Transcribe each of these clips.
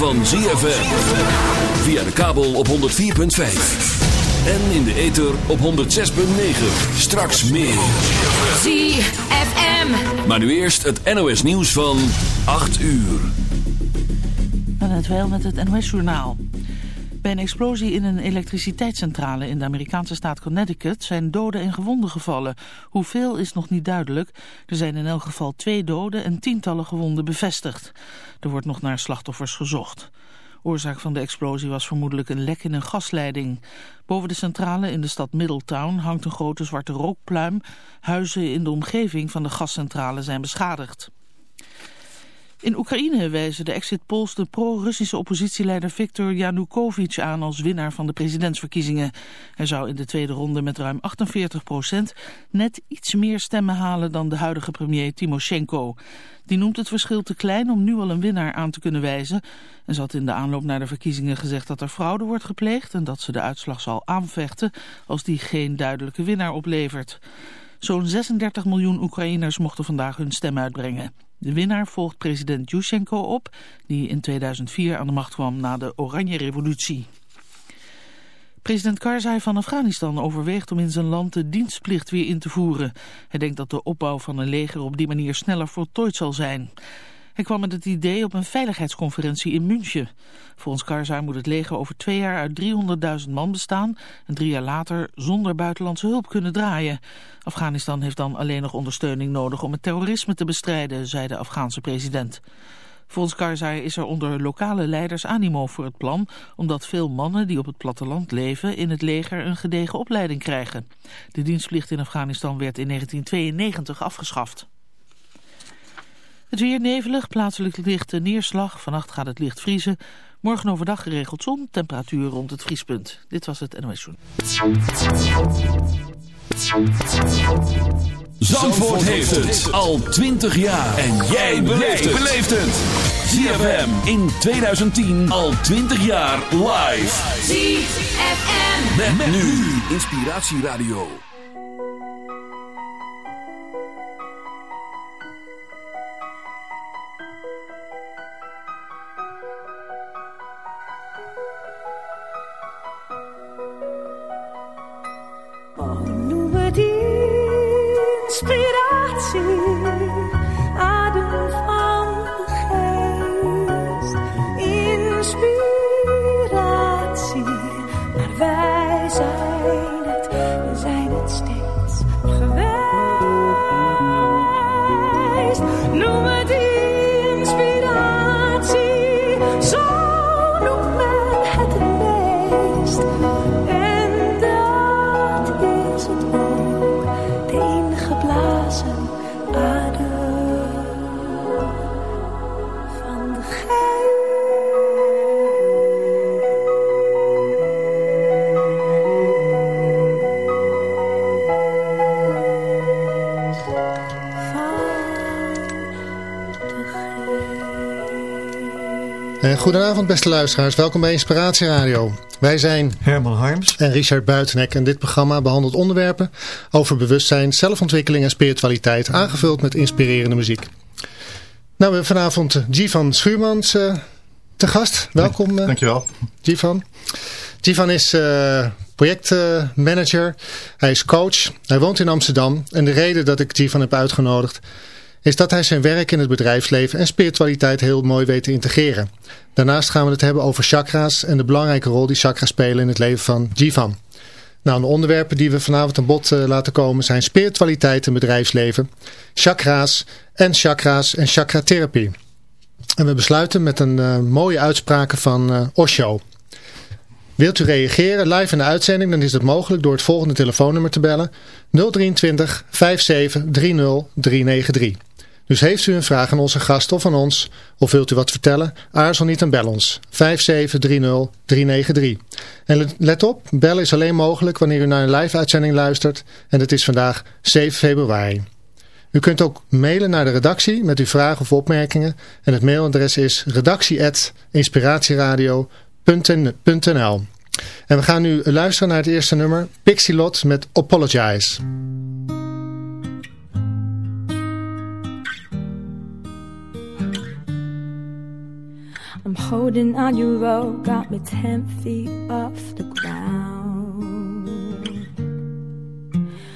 van ZFM. Via de kabel op 104.5. En in de ether op 106.9. Straks meer. ZFM. Maar nu eerst het NOS nieuws van 8 uur. En het wel met het NOS-journaal. Bij een explosie in een elektriciteitscentrale in de Amerikaanse staat Connecticut zijn doden en gewonden gevallen. Hoeveel is nog niet duidelijk. Er zijn in elk geval twee doden en tientallen gewonden bevestigd. Er wordt nog naar slachtoffers gezocht. Oorzaak van de explosie was vermoedelijk een lek in een gasleiding. Boven de centrale in de stad Middletown hangt een grote zwarte rookpluim. Huizen in de omgeving van de gascentrale zijn beschadigd. In Oekraïne wijzen de exit polls de pro-Russische oppositieleider Viktor Yanukovych aan als winnaar van de presidentsverkiezingen. Hij zou in de tweede ronde met ruim 48 procent net iets meer stemmen halen dan de huidige premier Timoshenko. Die noemt het verschil te klein om nu al een winnaar aan te kunnen wijzen en zat in de aanloop naar de verkiezingen gezegd dat er fraude wordt gepleegd en dat ze de uitslag zal aanvechten als die geen duidelijke winnaar oplevert. Zo'n 36 miljoen Oekraïners mochten vandaag hun stem uitbrengen. De winnaar volgt president Yushchenko op, die in 2004 aan de macht kwam na de Oranje Revolutie. President Karzai van Afghanistan overweegt om in zijn land de dienstplicht weer in te voeren. Hij denkt dat de opbouw van een leger op die manier sneller voltooid zal zijn. Hij kwam met het idee op een veiligheidsconferentie in München. Volgens Karzai moet het leger over twee jaar uit 300.000 man bestaan... en drie jaar later zonder buitenlandse hulp kunnen draaien. Afghanistan heeft dan alleen nog ondersteuning nodig om het terrorisme te bestrijden, zei de Afghaanse president. Volgens Karzai is er onder lokale leiders animo voor het plan... omdat veel mannen die op het platteland leven in het leger een gedegen opleiding krijgen. De dienstplicht in Afghanistan werd in 1992 afgeschaft. Het weer nevelig, plaatselijk lichte neerslag. Vannacht gaat het licht vriezen. Morgen overdag geregeld zon, temperatuur rond het vriespunt. Dit was het NOS Joen. Zandvoort heeft het al 20 jaar. En jij beleeft het. ZFM in 2010 al 20 jaar live. ZFM. Met, met nu Inspiratieradio. Noem het inspiratie, adem Goedenavond beste luisteraars, welkom bij Inspiratie Radio. Wij zijn Herman Harms. en Richard Buitenek en dit programma behandelt onderwerpen over bewustzijn, zelfontwikkeling en spiritualiteit, aangevuld met inspirerende muziek. Nou, we hebben vanavond Jivan Schuurmans eh, te gast. Welkom eh, Dankjewel. Jivan. Jivan is eh, projectmanager, hij is coach, hij woont in Amsterdam en de reden dat ik Jivan heb uitgenodigd is dat hij zijn werk in het bedrijfsleven en spiritualiteit heel mooi weet te integreren. Daarnaast gaan we het hebben over chakra's en de belangrijke rol die chakra's spelen in het leven van Jivan. Nou, de onderwerpen die we vanavond aan bod eh, laten komen zijn spiritualiteit en bedrijfsleven, chakra's en chakra's en chakratherapie. En we besluiten met een eh, mooie uitspraken van eh, Osho. Wilt u reageren live in de uitzending, dan is dat mogelijk door het volgende telefoonnummer te bellen 023 57 30 393. Dus heeft u een vraag aan onze gast of aan ons, of wilt u wat vertellen, aarzel niet en bel ons 5730 393. En let- op, bellen is alleen mogelijk wanneer u naar een live uitzending luistert en dat is vandaag 7 februari. U kunt ook mailen naar de redactie met uw vragen of opmerkingen en het mailadres is redactie.inspiratieradio.nl En we gaan nu luisteren naar het eerste nummer, Pixie met Apologize. I'm holding on your rope, got me ten feet off the ground.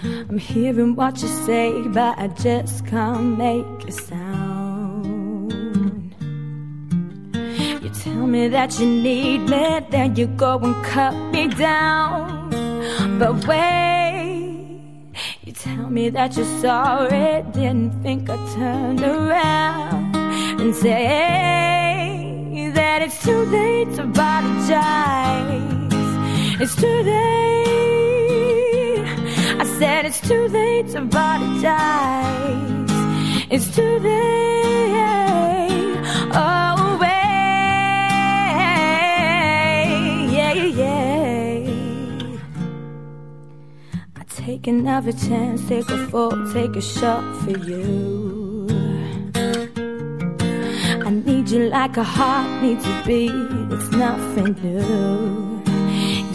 I'm hearing what you say, but I just can't make a sound. You tell me that you need me, then you go and cut me down. But wait, you tell me that you're sorry, didn't think I turned around and say that it's too late to apologize. It's too late. I said it's too late to apologize. It's too late. Oh, wait. Yeah, yeah. I take another chance, take a fall, take a shot for you. Need you like a heart needs a beat. It's nothing new.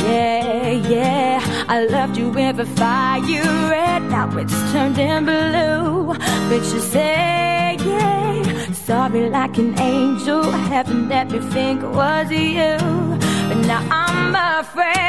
Yeah, yeah. I loved you with a fire red. Now it's turned in blue. But you say, yeah. Sorry, like an angel. Heaven it was you. But now I'm afraid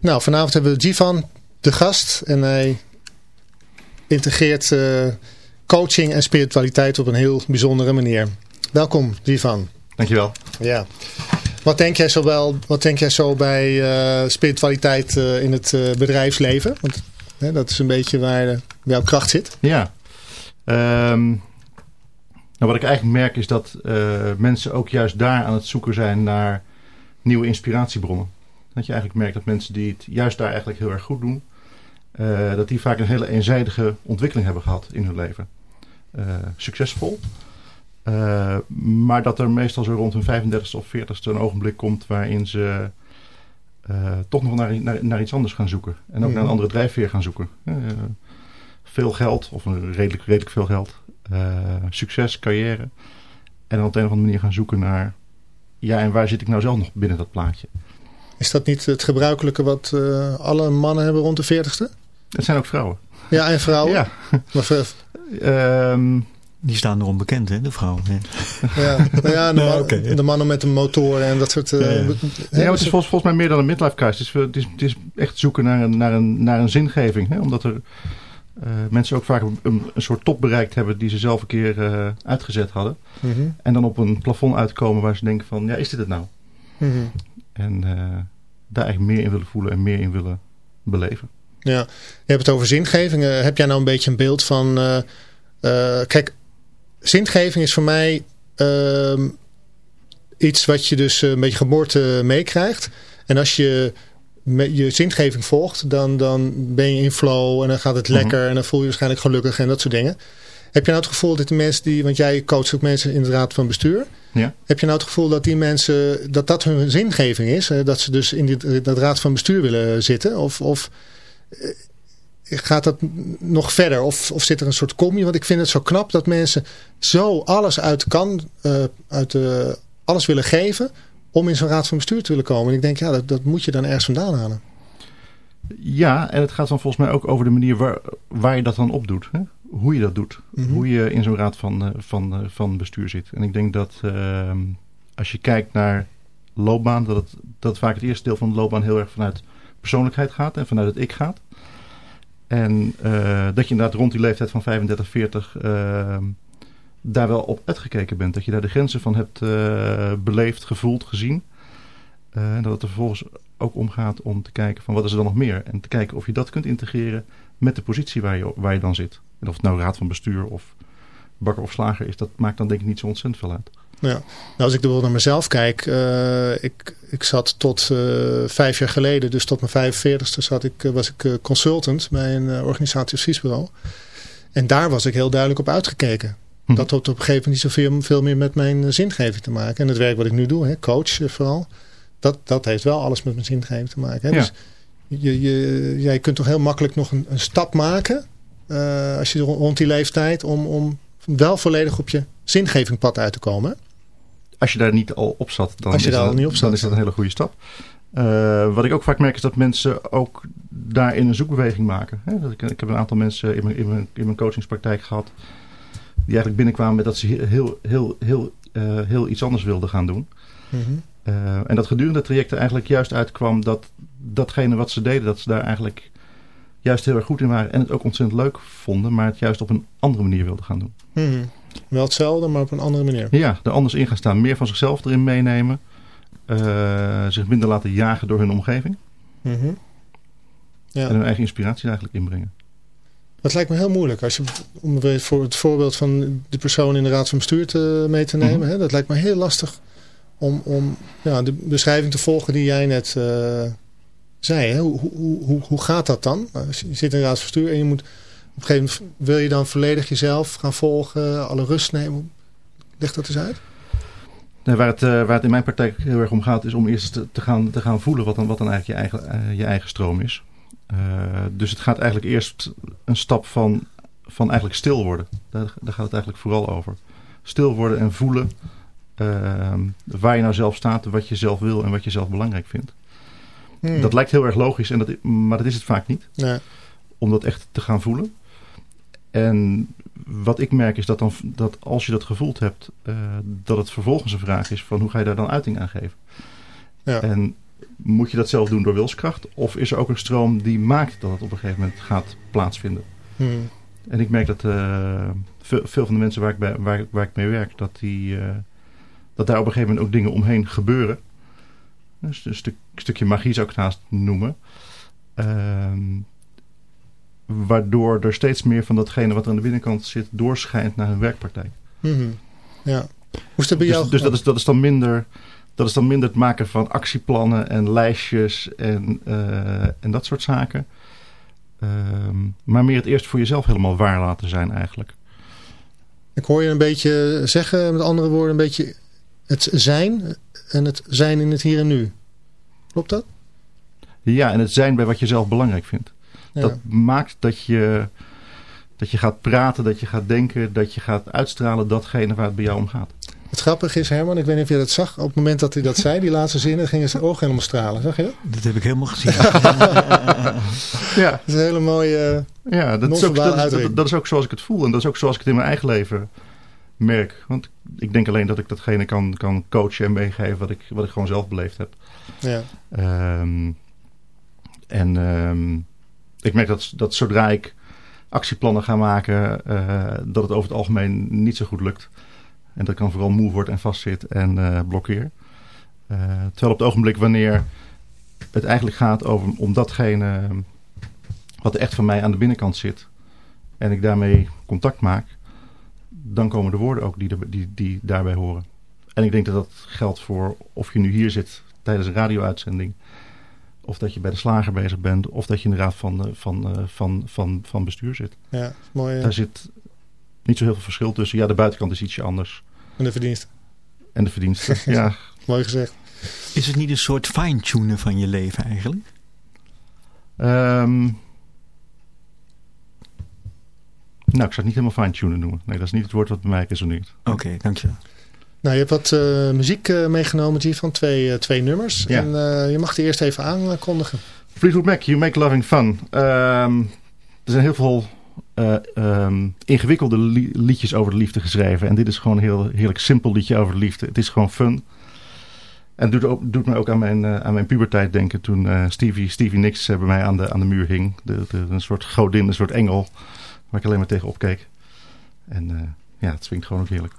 Nou, vanavond hebben we Jivan, de gast. En hij integreert eh, coaching en spiritualiteit op een heel bijzondere manier. Welkom, Jivan. Dankjewel. Ja. Wat denk jij zo, wel, wat denk jij zo bij eh, spiritualiteit eh, in het bedrijfsleven? Want hè, dat is een beetje waar jouw kracht zit. Ja. Ehm, nou, wat ik eigenlijk merk is dat mensen ook juist daar aan het zoeken zijn naar nieuwe inspiratiebronnen. Dat je eigenlijk merkt dat mensen die het juist daar eigenlijk heel erg goed doen, eh, dat die vaak een hele eenzijdige ontwikkeling hebben gehad in hun leven. Eh, succesvol. Eh, maar dat er meestal zo rond hun 35ste of 40ste een ogenblik komt waarin ze toch nog naar, naar, naar iets anders gaan zoeken. En ook naar een andere drijfveer gaan zoeken. Veel geld, of een redelijk, redelijk veel geld. succes, carrière. En dan op de een of andere manier gaan zoeken naar... Ja, en waar zit ik nou zelf nog binnen dat plaatje? Is dat niet het gebruikelijke wat eh, alle mannen hebben rond de 40ste? Het zijn ook vrouwen. Ja, en vrouwen. Ja. Maar ver- Ehm, Die staan erom bekend, hè, de vrouwen. Ja. ja, nou ja, de, man- de mannen met een motor en dat soort... eh, Ja, hè, het is volgens, volgens mij meer dan een midlife crisis. Het is, het is echt zoeken naar een, naar een, naar een zingeving. Hè? Omdat er eh, mensen ook vaak een, een soort top bereikt hebben die ze zelf een keer eh, uitgezet hadden. Mhm, En dan op een plafond uitkomen waar ze denken van, ja, is dit het nou? mhm. En eh, daar eigenlijk meer in willen voelen en meer in willen beleven. Ja, je hebt het over zingeving. Eh, heb jij nou een beetje een beeld van... eh, kijk, zingeving is voor mij ehm, iets wat je dus een beetje geboorte meekrijgt. En als je je zingeving volgt, dan, dan ben je in flow en dan gaat het Mhm. lekker en dan voel je je waarschijnlijk gelukkig en dat soort dingen. Heb je nou het gevoel dat de mensen die, want jij coacht ook mensen in de raad van bestuur. Ja. Heb je nou het gevoel dat die mensen, dat dat hun zingeving is? Dat ze dus in die, dat raad van bestuur willen zitten? Of, of eh, gaat dat nog verder? Of, of zit er een soort combi? Want ik vind het zo knap dat mensen zo alles uit kan, eh, uit de, alles willen geven om in zo'n raad van bestuur te willen komen. En ik denk, ja, dat, dat moet je dan ergens vandaan halen. Ja, en het gaat dan volgens mij ook over de manier waar, waar je dat dan op doet. Hè? Hoe je dat doet. Mhm. Hoe je in zo'n raad van, eh, van, eh, van bestuur zit. En ik denk dat ehm, als je kijkt naar loopbaan, dat, het, dat vaak het eerste deel van de loopbaan heel erg vanuit persoonlijkheid gaat en vanuit het ik gaat. En eh, dat je inderdaad rond die leeftijd van 35, 40 ehm, daar wel op uitgekeken bent. Dat je daar de grenzen van hebt beleefd, gevoeld, gezien. En dat het er vervolgens ook om gaat om te kijken van wat is er dan nog meer. En te kijken of je dat kunt integreren met de positie waar je, waar je dan zit. En of het nou raad van bestuur of bakker of slager is, dat maakt dan denk ik niet zo ontzettend veel uit. Ja. Nou, als ik bijvoorbeeld naar mezelf kijk, eh, ik, ik zat tot eh, vijf jaar geleden, dus tot mijn 45ste, zat ik, eh, was ik consultant bij een eh, organisatie- of adviesbureau. En daar was ik heel duidelijk op uitgekeken. Hm. Dat had op een gegeven moment niet zoveel veel meer met mijn zingeving te maken. En het werk wat ik nu doe, hè, coach vooral, dat, dat heeft wel alles met mijn zingeving te maken. Hè. Ja. Dus je, je, jij kunt toch heel makkelijk nog een, een stap maken, eh, als je rond die leeftijd, om, om wel volledig op je zingevingpad uit te komen. Als je daar niet al op zat, dan, Als je is, daar dat, al niet op zat, dan is dat een hele goede stap. Eh, wat ik ook vaak merk is dat mensen ook daarin een zoekbeweging maken. Hè? Dat ik, ik heb een aantal mensen in mijn, in, mijn, in mijn coachingspraktijk gehad. Die eigenlijk binnenkwamen met dat ze heel, heel, heel, eh, heel iets anders wilden gaan doen. Mhm. En dat gedurende het traject er eigenlijk juist uitkwam dat datgene wat ze deden, dat ze daar eigenlijk juist heel erg goed in waren. En het ook ontzettend leuk vonden, maar het juist op een andere manier wilden gaan doen. Mhm. Wel hetzelfde, maar op een andere manier. Ja, er anders in gaan staan. Meer van zichzelf erin meenemen. eh, zich minder laten jagen door hun omgeving. Mhm. Ja. En hun eigen inspiratie eigenlijk inbrengen. Dat lijkt me heel moeilijk. Als je, om voor het voorbeeld van de persoon in de raad van bestuur te, mee te nemen. Mhm. hè, dat lijkt me heel lastig om, om ja, de beschrijving te volgen die jij net eh, zei. Hoe, hoe, hoe, hoe gaat dat dan? Als je zit in bestuur en je moet op een gegeven moment wil je dan volledig jezelf gaan volgen, alle rust nemen. Leg dat eens uit. Nee, waar, het, eh, waar het in mijn praktijk heel erg om gaat, is om eerst te, gaan, te gaan voelen wat dan, wat dan eigenlijk je eigen, eh, je eigen stroom is. Eh, dus het gaat eigenlijk eerst een stap van, van eigenlijk stil worden. Daar, daar gaat het eigenlijk vooral over. Stil worden en voelen waar je nou zelf staat, wat je zelf wil en wat je zelf belangrijk vindt. Hmm. Dat lijkt heel erg logisch, en dat, maar dat is het vaak niet. Nee. om dat echt te gaan voelen. En wat ik merk is dat, dan, dat als je dat gevoeld hebt, eh, dat het vervolgens een vraag is van hoe ga je daar dan uiting aan geven. Ja. En moet je dat zelf doen door wilskracht? Of is er ook een stroom die maakt dat het op een gegeven moment gaat plaatsvinden? Hmm. En ik merk dat eh, veel, veel van de mensen waar ik, bij, waar, waar ik mee werk, dat, die, eh, dat daar op een gegeven moment ook dingen omheen gebeuren. Dus een stuk, stukje magie zou ik het haast noemen. Ehm, waardoor er steeds meer van datgene wat er aan de binnenkant zit doorschijnt naar hun werkpraktijk. Mhm. Ja. Hoe is dat bij Dus, jou? dus dat, is, dat, is dan minder, dat is dan minder het maken van actieplannen en lijstjes en, eh, en dat soort zaken. Ehm, maar meer het eerst voor jezelf helemaal waar laten zijn eigenlijk. Ik hoor je een beetje zeggen, met andere woorden, een beetje het zijn en het zijn in het hier en nu. Klopt dat? Ja, en het zijn bij wat je zelf belangrijk vindt. Ja. Dat maakt dat je, dat je gaat praten, dat je gaat denken, dat je gaat uitstralen datgene waar het bij jou om gaat. Het grappige is, Herman, ik weet niet of je dat zag. Op het moment dat hij dat zei, die laatste zinnen, gingen zijn ogen helemaal stralen. Zag je dat? Dat heb ik helemaal gezien. Ja, Dat is een hele mooie... ja dat, is ook, dat, is, dat, uitdrukking. dat is ook zoals ik het voel. En dat is ook zoals ik het in mijn eigen leven merk. Want ik denk alleen dat ik datgene kan, kan coachen en meegeven wat ik, wat ik gewoon zelf beleefd heb. Ja. Ehm, en ehm, ik merk dat, dat zodra ik actieplannen ga maken, eh, dat het over het algemeen niet zo goed lukt. En dat ik dan vooral moe word en vastzit en eh, blokkeer. Eh, terwijl op het ogenblik wanneer het eigenlijk gaat over, om datgene wat echt van mij aan de binnenkant zit. En ik daarmee contact maak. Dan komen de woorden ook die, die, die daarbij horen. En ik denk dat dat geldt voor of je nu hier zit tijdens een radio-uitzending. Of dat je bij de slager bezig bent. Of dat je in de raad van, eh, van, eh, van, van, van bestuur zit. ja, mooi. Daar zit niet zo heel veel verschil tussen. Ja, de buitenkant is ietsje anders. En de verdiensten. En de verdiensten. ja, Mooi gezegd. Is het niet een soort fine-tunen van je leven eigenlijk? Ehm, nou, ik zou het niet helemaal fine-tunen noemen. Nee, dat is niet het woord wat bij mij resoneert. Oké, dankjewel. Nou, je hebt wat eh, muziek eh, meegenomen, G, van twee, eh, twee nummers. Ja. En je mag die eerst even aankondigen. Fleetwood Mac, You Make Loving Fun. Ehm, er zijn heel veel eh, ehm, ingewikkelde li- liedjes over de liefde geschreven. En dit is gewoon een heel heerlijk simpel liedje over de liefde. Het is gewoon fun. En het doet, ook, doet me ook aan mijn, eh, aan mijn puberteit denken toen Stevie, Stevie Nicks bij mij aan de, aan de muur hing. De, de, een soort godin, een soort engel. Waar ik alleen maar tegen opkeek. En ja, het swingt gewoon ook heerlijk.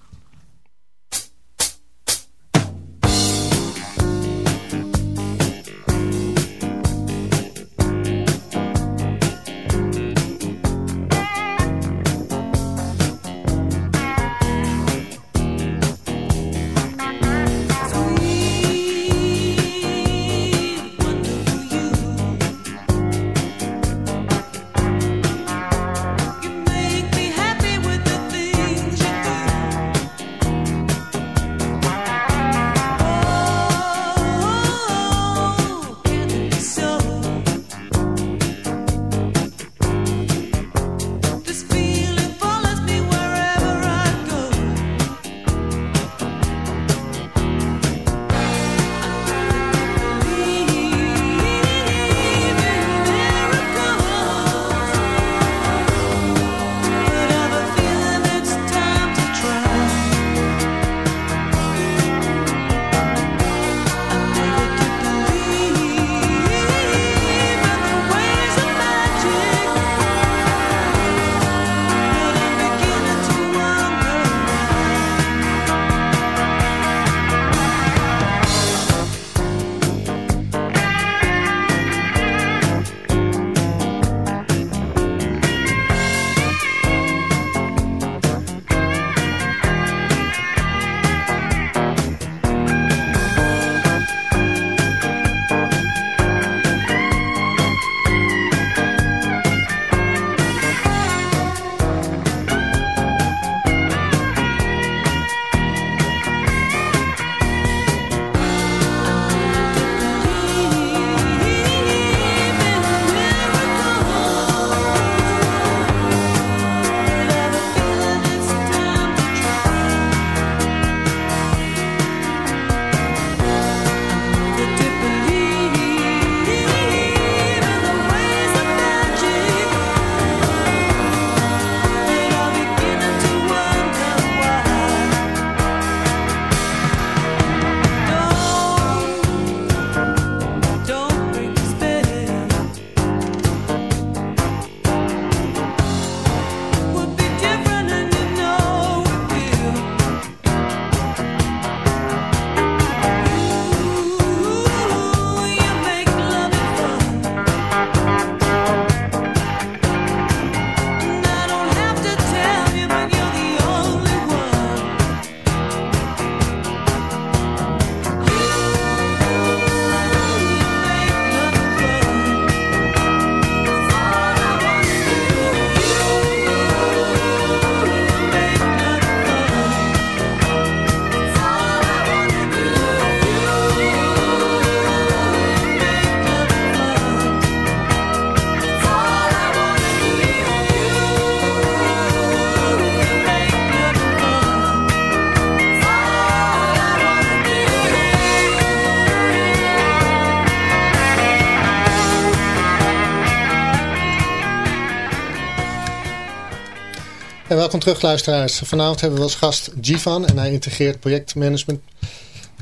Welkom terug luisteraars. Vanavond hebben we als gast Jivan en hij integreert projectmanagement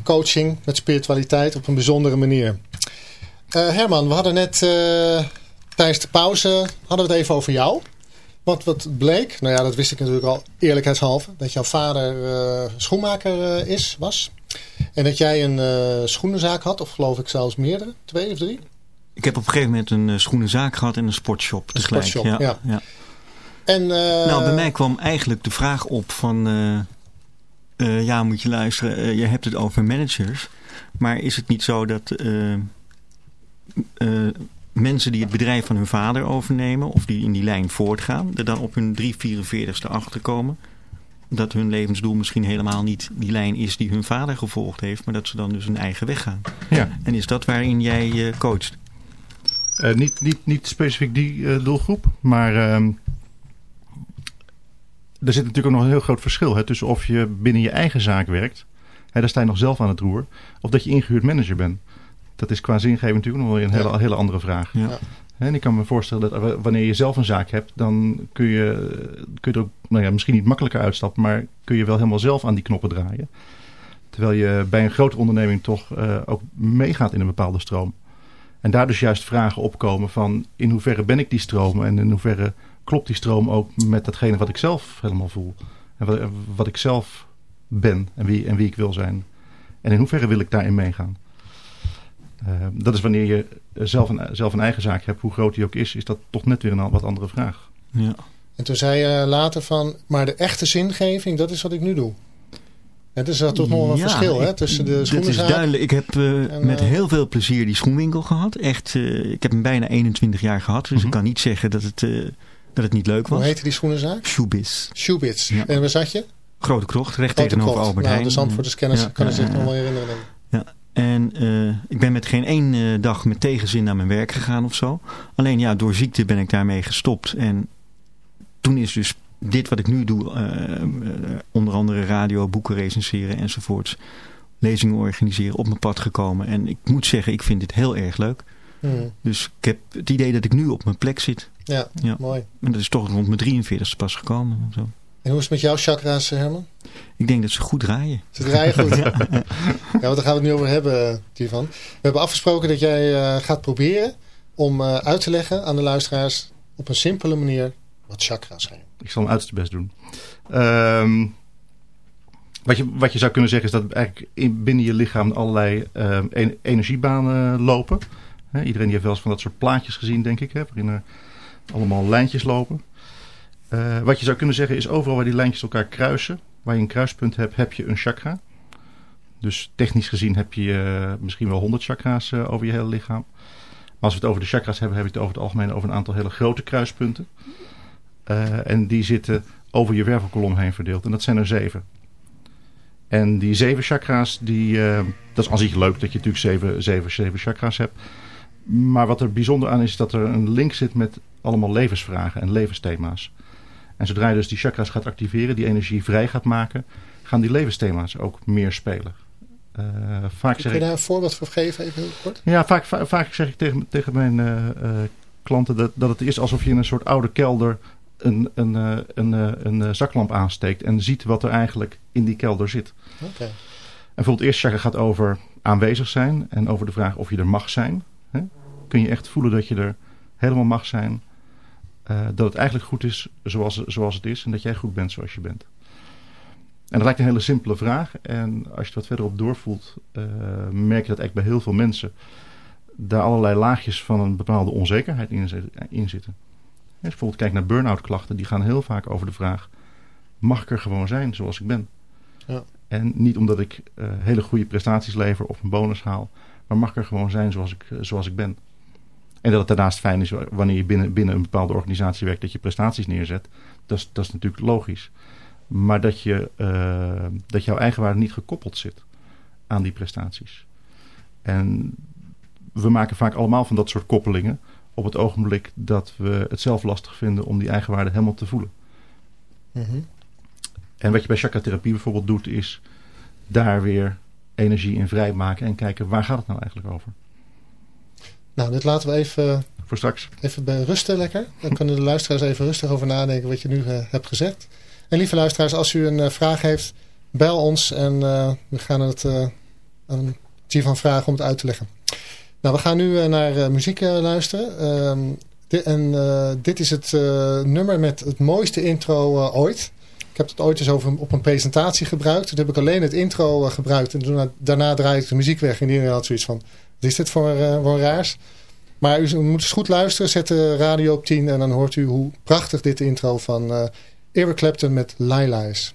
coaching met spiritualiteit op een bijzondere manier. Uh, Herman, we hadden net uh, tijdens de pauze hadden we het even over jou. Want wat bleek, nou ja dat wist ik natuurlijk al eerlijkheidshalve, dat jouw vader uh, schoenmaker is, was. En dat jij een schoenenzaak had, of geloof ik zelfs meerdere, twee of drie? Ik heb op een gegeven moment een schoenenzaak gehad en een sportshop Een sportshop, ja. ja. ja. En, uh, nou, bij mij kwam eigenlijk de vraag op van... Uh, uh, ja, moet je luisteren, je hebt het over managers. Maar is het niet zo dat mensen die het bedrijf van hun vader overnemen... of die in die lijn voortgaan... er dan op hun 344ste achterkomen... dat hun levensdoel misschien helemaal niet die lijn is die hun vader gevolgd heeft... maar dat ze dan dus hun eigen weg gaan. Ja. En is dat waarin jij coacht? niet, niet, niet specifiek die doelgroep, maar... Ehm, er zit natuurlijk ook nog een heel groot verschil hè, tussen of je binnen je eigen zaak werkt, hè, daar sta je nog zelf aan het roer, of dat je ingehuurd manager bent. Dat is qua zingeving natuurlijk nog wel een hele, hele andere vraag. Ja. En ik kan me voorstellen dat wanneer je zelf een zaak hebt, dan kun je, kun je er ook nou ja, misschien niet makkelijker uitstappen, maar kun je wel helemaal zelf aan die knoppen draaien. Terwijl je bij een grote onderneming toch uh, ook meegaat in een bepaalde stroom. En daar dus juist vragen opkomen van in hoeverre ben ik die stroom en in hoeverre klopt die stroom ook met datgene wat ik zelf helemaal voel. En wat, wat ik zelf ben en wie, en wie ik wil zijn. En in hoeverre wil ik daarin meegaan. Uh, dat is wanneer je zelf een, zelf een eigen zaak hebt, hoe groot die ook is, is dat toch net weer een wat andere vraag. Ja. En toen zei je later van, maar de echte zingeving, dat is wat ik nu doe. Het is er toch nog een verschil hè, tussen de schoenenzaak. Dat is duidelijk. Ik heb uh, en, met uh, heel veel plezier die schoenwinkel gehad. Echt, uh, ik heb hem bijna 21 jaar gehad. Dus -hmm. ik kan niet zeggen dat het dat het niet leuk was. Hoe heette die schoenenzaak? Shoebits. Shoebits. Ja. En waar zat je? Grote Krocht, recht Grote tegenover krocht. Albert nou, Heijn. de Zandvoorters kennis ja, ja, zich nog wel herinneren. Ja, en uh, ik ben met geen één uh, dag met tegenzin naar mijn werk gegaan of zo. Alleen ja, door ziekte ben ik daarmee gestopt. En toen is dus dit wat ik nu doe, uh, onder andere radio, boeken recenseren enzovoorts, lezingen organiseren, op mijn pad gekomen. En ik moet zeggen, ik vind dit heel erg leuk. Hmm. Dus ik heb het idee dat ik nu op mijn plek zit. Ja, ja. mooi. En dat is toch rond mijn 43ste pas gekomen. Zo. En hoe is het met jouw chakra's, Herman? Ik denk dat ze goed draaien. Ze draaien goed? ja. ja, want daar gaan we het nu over hebben, hiervan. We hebben afgesproken dat jij uh, gaat proberen om uh, uit te leggen aan de luisteraars op een simpele manier wat chakra's zijn. Ik zal mijn uiterste best doen. Um, wat, je, wat je zou kunnen zeggen is dat eigenlijk in, binnen je lichaam allerlei uh, en, energiebanen lopen. Iedereen die heeft wel eens van dat soort plaatjes gezien, denk ik, hè, waarin er allemaal lijntjes lopen. Uh, wat je zou kunnen zeggen is overal waar die lijntjes elkaar kruisen, waar je een kruispunt hebt, heb je een chakra. Dus technisch gezien heb je uh, misschien wel 100 chakra's uh, over je hele lichaam. Maar als we het over de chakras hebben, hebben we het over het algemeen over een aantal hele grote kruispunten. en die zitten over je wervelkolom heen verdeeld. En dat zijn er zeven. En die zeven chakra's, die, dat is aan zich leuk dat je natuurlijk zeven, zeven, zeven chakra's hebt. Maar wat er bijzonder aan is dat er een link zit met allemaal levensvragen en levensthema's. En zodra je dus die chakras gaat activeren, die energie vrij gaat maken, gaan die levensthema's ook meer spelen. Uh, vaak Kun je daar een voorbeeld voor geven, even heel kort? Ja, vaak, vaak, vaak zeg ik tegen, tegen mijn uh, uh, klanten dat, dat het is alsof je in een soort oude kelder een, een, een, een, een zaklamp aansteekt en ziet wat er eigenlijk in die kelder zit. Okay. En bijvoorbeeld het eerste chakra gaat over aanwezig zijn en over de vraag of je er mag zijn. Kun je echt voelen dat je er helemaal mag zijn. Uh, dat het eigenlijk goed is zoals, zoals het is en dat jij goed bent zoals je bent. En dat lijkt een hele simpele vraag. En als je het wat verder op doorvoelt, uh, merk je dat eigenlijk bij heel veel mensen daar allerlei laagjes van een bepaalde onzekerheid in, zitten. Als bijvoorbeeld kijkt naar burn-out klachten, die gaan heel vaak over de vraag: mag ik er gewoon zijn zoals ik ben? Ja. En niet omdat ik uh, hele goede prestaties lever of een bonus haal, maar mag ik er gewoon zijn zoals ik, zoals ik ben. En dat het daarnaast fijn is wanneer je binnen, binnen een bepaalde organisatie werkt dat je prestaties neerzet. Dat is, dat is natuurlijk logisch. Maar dat, je, uh, dat jouw eigenwaarde niet gekoppeld zit aan die prestaties. En we maken vaak allemaal van dat soort koppelingen op het ogenblik dat we het zelf lastig vinden om die eigenwaarde helemaal te voelen. Mm -hmm. En wat je bij chakra-therapie bijvoorbeeld doet is daar weer energie in vrijmaken en kijken waar gaat het nou eigenlijk over. Nou, dit laten we even, Voor straks. even bij rusten lekker. Dan kunnen de luisteraars even rustig over nadenken wat je nu uh, hebt gezegd. En lieve luisteraars, als u een vraag heeft, bel ons en we gaan het aan Tivan vragen om het uit te leggen. Nou, we gaan nu naar muziek luisteren. Ehm, en dit is het nummer met het mooiste intro ooit. Ik heb het ooit eens over, op een presentatie gebruikt. Toen heb ik alleen het intro gebruikt. En daarna draaide ik de muziek weg. En iedereen had zoiets van, wat is dit voor, voor raars? Maar u moet eens goed luisteren. Zet de radio op 10 en dan hoort u hoe prachtig dit intro van uh, Eric Clapton met Laila is.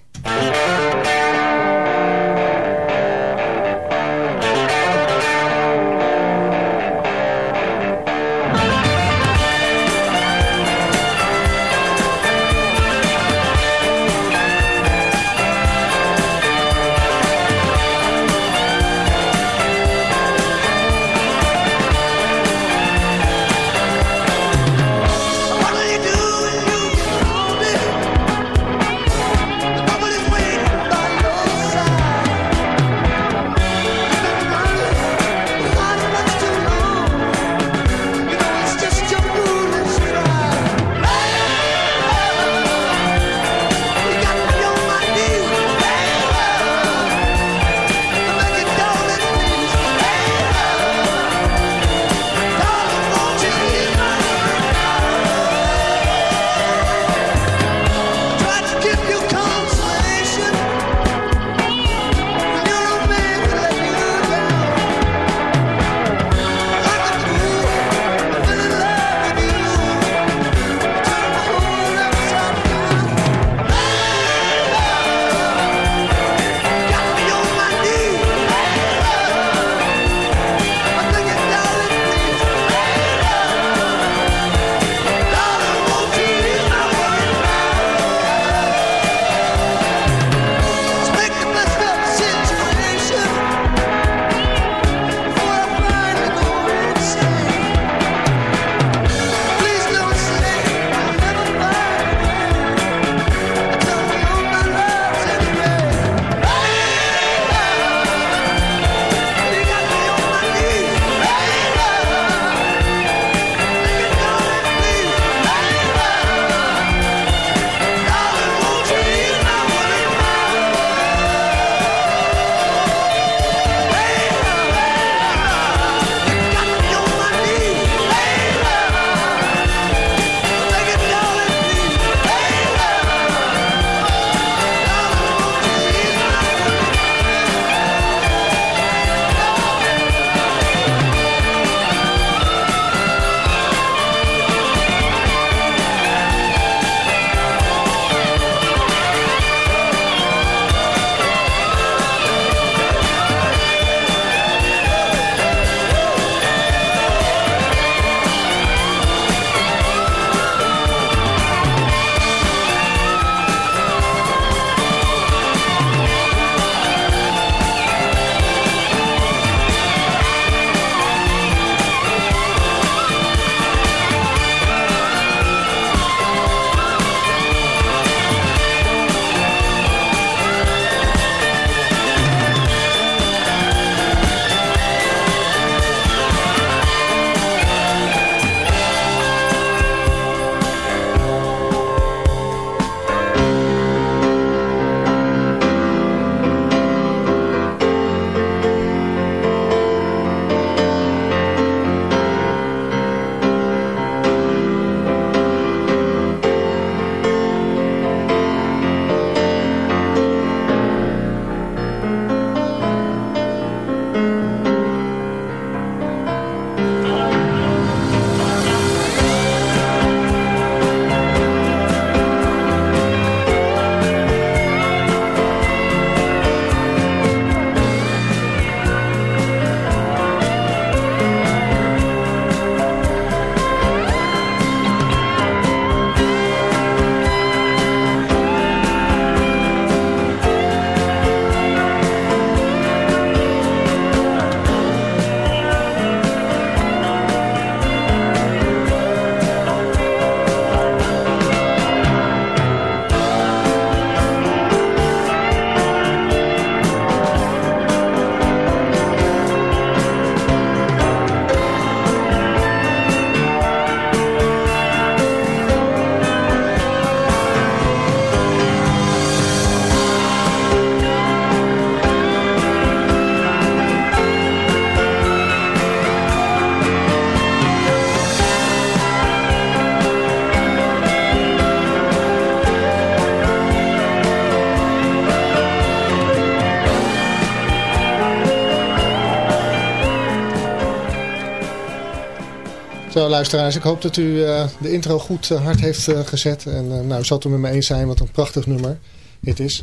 Zo luisteraars, ik hoop dat u eh, de intro goed uh, hard heeft uh, gezet. En nou, u zal het er met me eens zijn, wat een prachtig nummer dit is.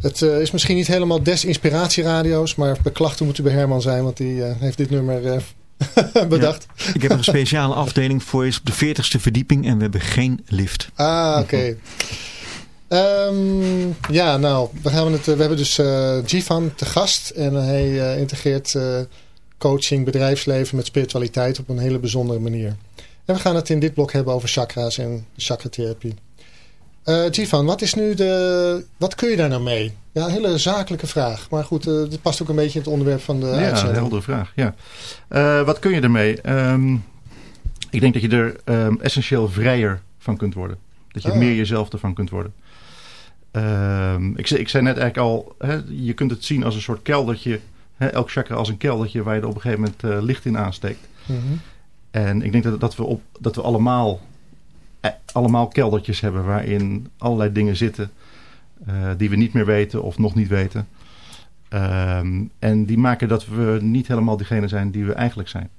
Het is misschien niet helemaal des inspiratieradio's, maar bij klachten moet u bij Herman zijn, want die heeft dit nummer bedacht. Ja, ik heb een speciale afdeling voor, is op de 40ste verdieping en we hebben geen lift. Ah, oké. Okay. um, ja, nou, we, gaan het, we hebben dus Jivan te gast en hij integreert coaching, bedrijfsleven met spiritualiteit op een hele bijzondere manier. En we gaan het in dit blok hebben over chakra's en chakratherapie. Uh, Jivan, wat is nu de. Wat kun je daar nou mee? Ja, een hele zakelijke vraag. Maar goed, uh, dit past ook een beetje in het onderwerp van de. Ja, een heldere vraag. Ja. Uh, wat kun je ermee? Um, ik denk dat je er um, essentieel vrijer van kunt worden. Dat je Ah. meer jezelf ervan kunt worden. Um, ik, ik zei net eigenlijk al, hè, je kunt het zien als een soort keldertje He, elk chakra als een keldertje waar je er op een gegeven moment uh, licht in aansteekt. Mhm. En ik denk dat, dat, we, op, dat we allemaal, eh, allemaal keldertjes hebben waarin allerlei dingen zitten uh, die we niet meer weten of nog niet weten. Um, en die maken dat we niet helemaal diegene zijn die we eigenlijk zijn.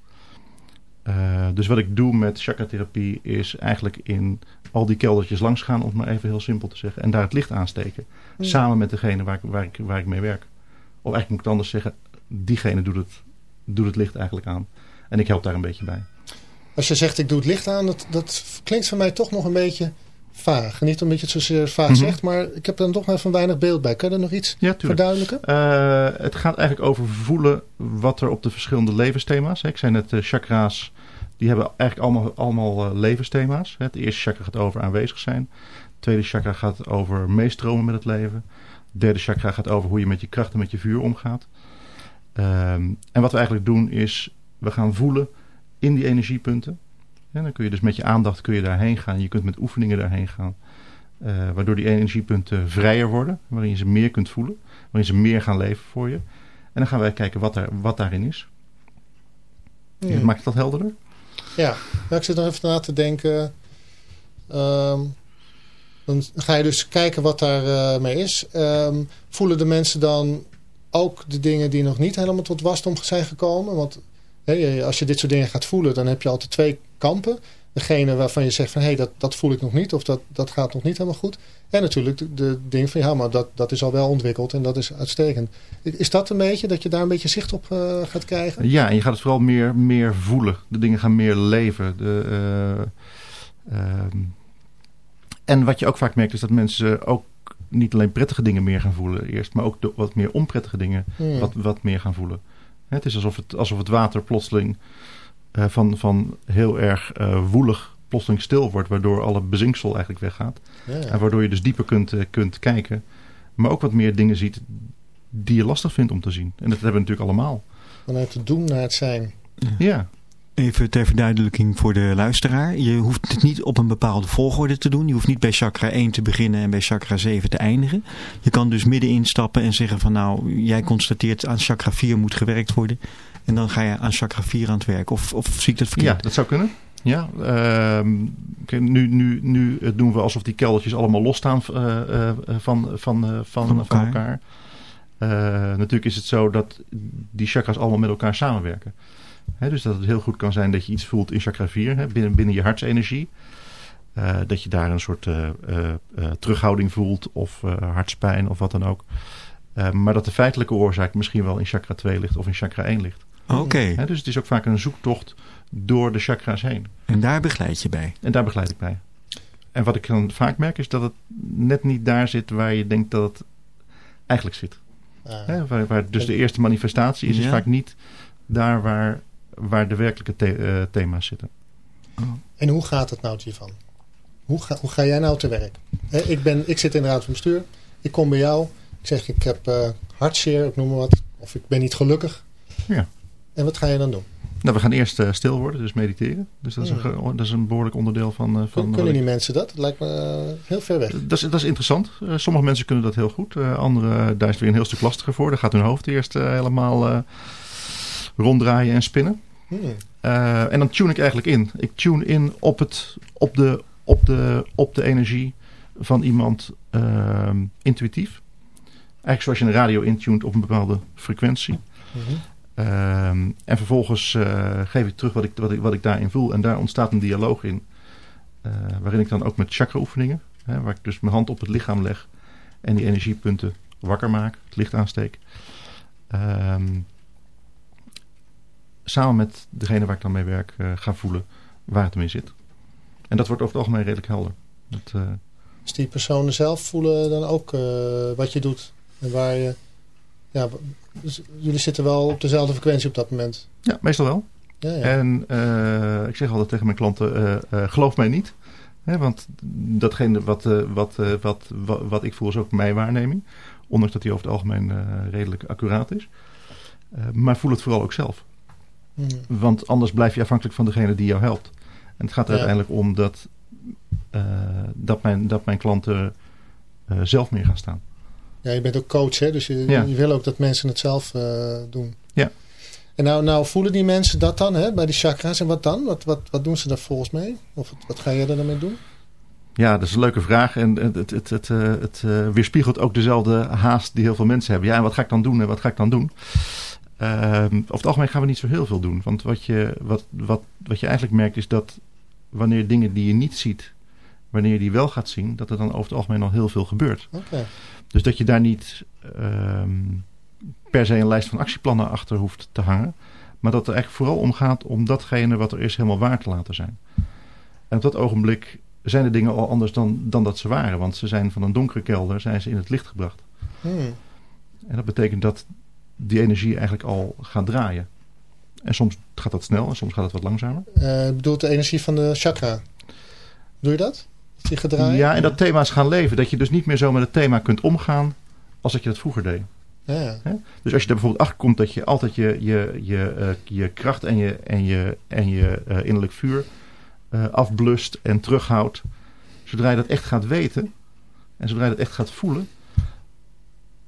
Uh, dus wat ik doe met chakratherapie is eigenlijk in al die keldertjes langs gaan, om het maar even heel simpel te zeggen. En daar het licht aansteken. Ja. Samen met degene waar, waar, ik, waar ik mee werk. Of eigenlijk moet ik het anders zeggen, diegene doet het, doet het licht eigenlijk aan. En ik help daar een beetje bij. Als je zegt ik doe het licht aan, dat, dat klinkt voor mij toch nog een beetje vaag. Niet omdat je het zozeer vaag Mhm. zegt, maar ik heb er toch nog even weinig beeld bij. Kan je er nog iets Ja, verduidelijken? Uh, het gaat eigenlijk over voelen wat er op de verschillende levensthema's. Hè. Ik zei net, uh, chakra's, die hebben eigenlijk allemaal, allemaal uh, levensthema's. Het eerste chakra gaat over aanwezig zijn. Het tweede chakra gaat over meestromen met het leven. Het derde chakra gaat over hoe je met je kracht en met je vuur omgaat. Um, en wat we eigenlijk doen is, we gaan voelen in die energiepunten. En dan kun je dus met je aandacht kun je daarheen gaan. Je kunt met oefeningen daarheen gaan. Uh, waardoor die energiepunten vrijer worden. Waarin je ze meer kunt voelen. Waarin ze meer gaan leven voor je. En dan gaan wij kijken wat, daar, wat daarin is. Ja. Maakt dat helderder? Ja, nou, ik zit nog even na te denken. Um, dan ga je dus kijken wat daar uh, mee is. Um, voelen de mensen dan ook de dingen die nog niet helemaal tot wasdom zijn gekomen? Want als je dit soort dingen gaat voelen, dan heb je altijd twee kampen. Degene waarvan je zegt van hé, hey, dat, dat voel ik nog niet of dat, dat gaat nog niet helemaal goed. En natuurlijk de, de ding van ja, maar dat, dat is al wel ontwikkeld en dat is uitstekend. Is dat een beetje, dat je daar een beetje zicht op uh, gaat krijgen? Ja, en je gaat het vooral meer, meer voelen. De dingen gaan meer leven. De, uh, uh, en wat je ook vaak merkt is dat mensen ook niet alleen prettige dingen meer gaan voelen eerst, maar ook de wat meer onprettige dingen Hmm. wat, wat meer gaan voelen. Het is alsof het, alsof het water plotseling uh, van, van heel erg uh, woelig plotseling stil wordt, waardoor alle bezinksel eigenlijk weggaat. Ja. En waardoor je dus dieper kunt, uh, kunt kijken, maar ook wat meer dingen ziet die je lastig vindt om te zien. En dat hebben we natuurlijk allemaal. Vanuit het doen naar het zijn. Ja. ja. Even ter verduidelijking voor de luisteraar. Je hoeft het niet op een bepaalde volgorde te doen. Je hoeft niet bij chakra 1 te beginnen en bij chakra 7 te eindigen. Je kan dus midden instappen en zeggen van nou, jij constateert aan chakra 4 moet gewerkt worden. En dan ga je aan chakra 4 aan het werk. Of, of zie ik dat verkeerd? Ja, dat zou kunnen. Ja, uh, nu, nu, nu doen we alsof die keldertjes allemaal losstaan uh, uh, van, van, van, van, elkaar. Van elkaar. Eh, natuurlijk is het zo dat die chakras allemaal met elkaar samenwerken. He, dus dat het heel goed kan zijn dat je iets voelt in chakra 4, he, binnen, binnen je hartsenergie. Uh, dat je daar een soort uh, uh, terughouding voelt of hartspijn of wat dan ook. maar dat de feitelijke oorzaak misschien wel in chakra 2 ligt of in chakra 1 ligt. Oké. Okay. He, dus het is ook vaak een zoektocht door de chakra's heen. En daar begeleid je bij? En daar begeleid ik bij. En wat ik dan vaak merk is dat het net niet daar zit waar je denkt dat het eigenlijk zit. He, waar, waar, dus de eerste manifestatie is, ja. is vaak niet daar waar waar de werkelijke the uh, thema's zitten. Oh. En hoe gaat het nou, Jivan? Hoe ga, hoe ga jij nou te werk? He, ik, ben, ik zit in de raad van bestuur. Ik kom bij jou. Ik zeg, ik heb uh, hartzeer, ik noem maar wat. Of ik ben niet gelukkig. Ja. En wat ga je dan doen? Nou, we gaan eerst uh, stil worden, dus mediteren. Dus dat is, Hmm. een, dat is een behoorlijk onderdeel van... Uh, van kunnen die mensen dat? Dat lijkt me heel ver weg. Dat is, dat is interessant. Sommige mensen kunnen dat heel goed. Anderen, daar is het weer een heel stuk lastiger voor. Daar gaat hun hoofd eerst helemaal ronddraaien en spinnen. Uh, en dan tune ik eigenlijk in. Ik tune in op, het, op, de, op, de, op de energie van iemand uh, intuïtief. Eigenlijk zoals je een radio intunt op een bepaalde frequentie. Mm -hmm. Ehm, en vervolgens eh, geef ik terug wat ik, wat, ik, wat ik daarin voel. En daar ontstaat een dialoog in. Uh, waarin ik dan ook met chakra oefeningen, hè, waar ik dus mijn hand op het lichaam leg en die energiepunten wakker maak, het licht aansteek. Um, samen met degene waar ik dan mee werk uh, ga voelen waar het mee zit. En dat wordt over het algemeen redelijk helder. Dat, uh... Dus die personen zelf voelen dan ook uh, wat je doet en waar je... Ja, dus jullie zitten wel op dezelfde frequentie op dat moment? Ja, meestal wel. Ja, ja. En ik zeg altijd tegen mijn klanten, geloof mij niet. Hè, want datgene wat, wat, wat, wat, wat ik voel is ook mijn waarneming. Ondanks dat die over het algemeen redelijk accuraat is. maar voel het vooral ook zelf. Hmm. Want anders blijf je afhankelijk van degene die jou helpt. En het gaat er ja. uiteindelijk om dat, uh, dat, mijn, dat mijn klanten uh, zelf meer gaan staan. Ja, je bent ook coach, hè? dus je, ja. je wil ook dat mensen het zelf uh, doen. Ja. En nou, nou voelen die mensen dat dan hè, bij die chakra's en wat dan? Wat, wat, wat doen ze daar volgens mee? Of wat ga jij er dan mee doen? Ja, dat is een leuke vraag. En het, het, het, het, het weerspiegelt ook dezelfde haast die heel veel mensen hebben. Ja, en wat ga ik dan doen en wat ga ik dan doen? Uh, over het algemeen gaan we niet zo heel veel doen. Want wat je, wat, wat, wat je eigenlijk merkt is dat wanneer dingen die je niet ziet, wanneer je die wel gaat zien, dat er dan over het algemeen al heel veel gebeurt. Okay. Dus dat je daar niet um, per se een lijst van actieplannen achter hoeft te hangen. Maar dat het er eigenlijk vooral om gaat om datgene wat er is helemaal waar te laten zijn. En op dat ogenblik zijn de dingen al anders dan, dan dat ze waren. Want ze zijn van een donkere kelder zijn ze in het licht gebracht. Hmm. En dat betekent dat die energie eigenlijk al gaat draaien. En soms gaat dat snel en soms gaat het wat langzamer. Uh, bedoelt de energie van de chakra. Doe je dat? Dat die? Ja, en dat thema's gaan leven. Dat je dus niet meer zo met het thema kunt omgaan als dat je dat vroeger deed. Ja. Dus als je er bijvoorbeeld achter komt dat je altijd je, je, je, uh, je kracht en je, en je, en je uh, innerlijk vuur afblust en terughoudt. Zodra je dat echt gaat weten en zodra je dat echt gaat voelen,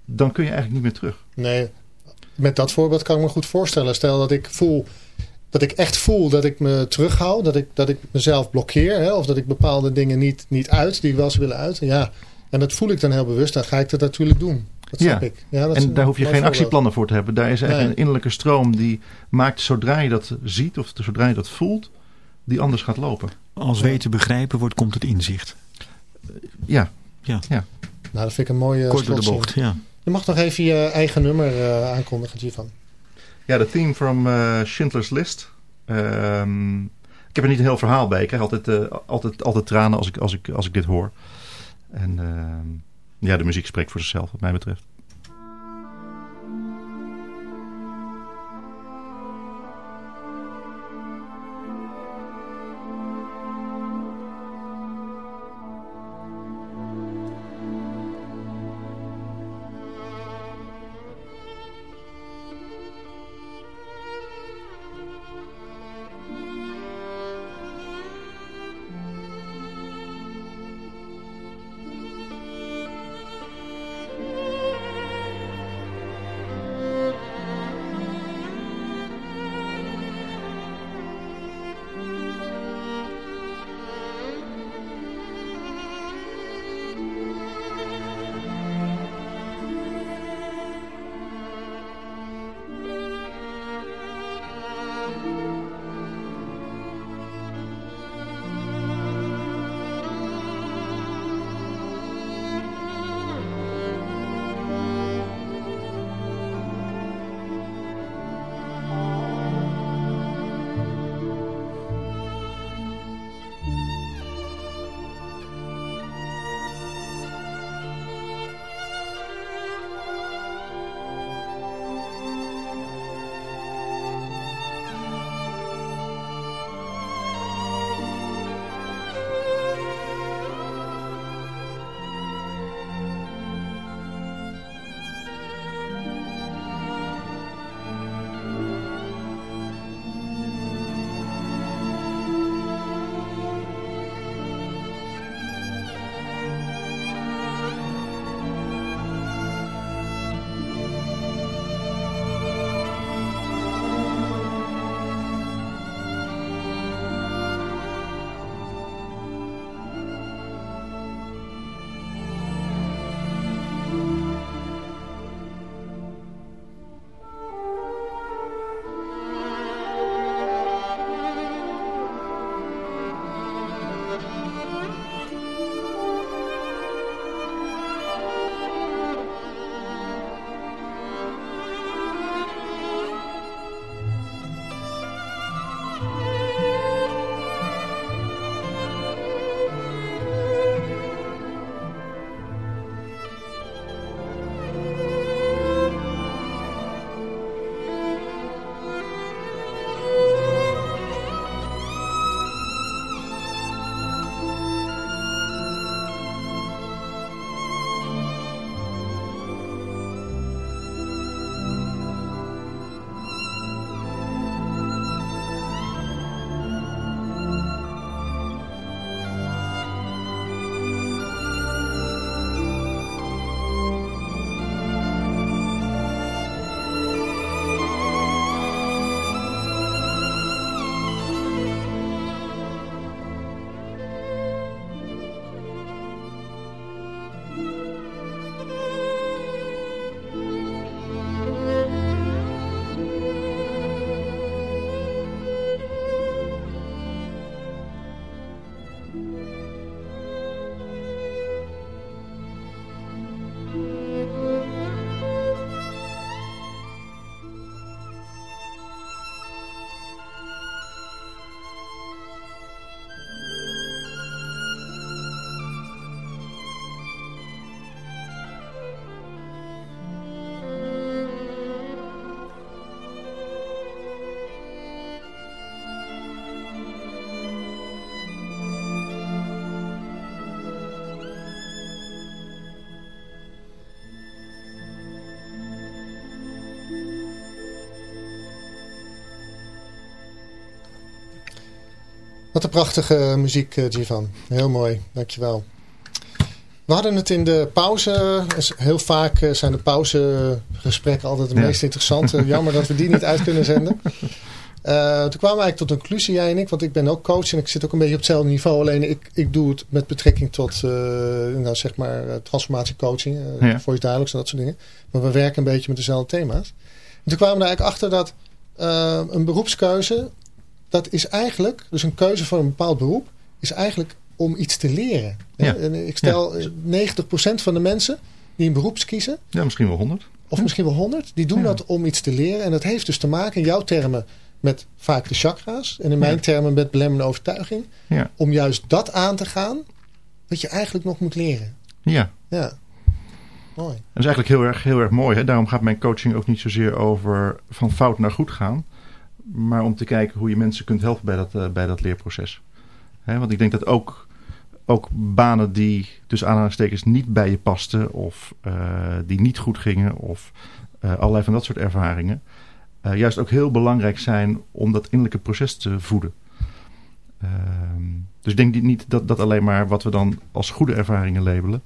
dan kun je eigenlijk niet meer terug. Nee, met dat voorbeeld kan ik me goed voorstellen. Stel dat ik voel dat ik echt voel dat ik me terughoud, dat ik, dat ik mezelf blokkeer, hè, of dat ik bepaalde dingen niet, niet uit die ik wel zou willen uiten. Ja, en dat voel ik dan heel bewust, dan ga ik dat natuurlijk doen. Dat ja. ik. Ja, dat en daar hoef je geen voorbeeld. actieplannen voor te hebben. Daar is eigenlijk nee. een innerlijke stroom die maakt zodra je dat ziet of zodra je dat voelt, die anders gaat lopen. Als weten begrijpen wordt, komt het inzicht. Ja. Ja. ja. Nou, dat vind ik een mooie Kort door de bocht, ja. Je mag nog even je eigen nummer uh, aankondigen, Jivan. Ja, de theme from uh, Schindler's List. Um, ik heb er niet een heel verhaal bij. Ik krijg altijd, uh, altijd, altijd tranen als ik, als, ik, als ik dit hoor. En ja, de muziek spreekt voor zichzelf, wat mij betreft. Wat een prachtige muziek, uh, Jivan. Heel mooi, dankjewel. We hadden het in de pauze. Heel vaak eh, zijn de pauzegesprekken altijd het meest interessante. Jammer dat we die niet uit kunnen zenden. Uh, toen kwamen we eigenlijk tot een conclusie, jij en ik. Want ik ben ook coach en ik zit ook een beetje op hetzelfde niveau. Alleen ik, ik doe het met betrekking tot uh, nou, zeg maar, transformatiecoaching. Uh, ja. Voice dialogues en dat soort dingen. Maar we werken een beetje met dezelfde thema's. En toen kwamen we er eigenlijk achter dat een beroepskeuze... dat is eigenlijk, dus een keuze voor een bepaald beroep... is eigenlijk om iets te leren. Ja. En ik stel ja. 90% van de mensen die een beroep kiezen... Ja, misschien wel 100. Of misschien wel 100. Die doen dat om iets te leren. En dat heeft dus te maken in jouw termen met vaak de chakra's. En in mijn termen met belemmerende overtuiging. Om juist dat aan te gaan wat je eigenlijk nog moet leren. Ja. Ja. Mooi. Dat is eigenlijk heel erg, heel erg mooi. Hè? Daarom gaat mijn coaching ook niet zozeer over van fout naar goed gaan. Maar om te kijken hoe je mensen kunt helpen bij dat, uh, bij dat leerproces. Want ik denk dat ook, ook banen die tussen aanhalingstekens niet bij je pasten. Of uh, die niet goed gingen. Of uh, allerlei van dat soort ervaringen juist ook heel belangrijk zijn om dat innerlijke proces te voeden. Uh, dus ik denk niet dat, dat alleen maar wat we dan als goede ervaringen labelen.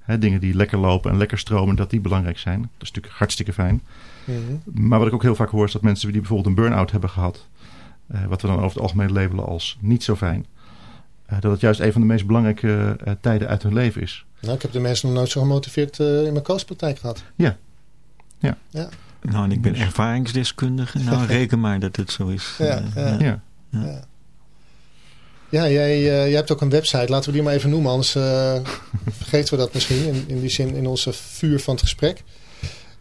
Hè, dingen die lekker lopen en lekker stromen, dat die belangrijk zijn. Dat is natuurlijk hartstikke fijn. Mm -hmm. Maar wat ik ook heel vaak hoor is dat mensen die bijvoorbeeld een burn-out hebben gehad. Uh, wat we dan over het algemeen labelen als niet zo fijn. dat het juist een van de meest belangrijke tijden uit hun leven is. Nou, ik heb de mensen nog nooit zo gemotiveerd in mijn coachpraktijk gehad. Ja. Ja. ja. Nou, en ik ben ervaringsdeskundige. Nou, reken maar dat het zo is. Ja, uh, ja. ja. ja. ja jij, uh, jij hebt ook een website. Laten we die maar even noemen, anders uh, vergeten we dat misschien. In, in die zin in onze vuur van het gesprek.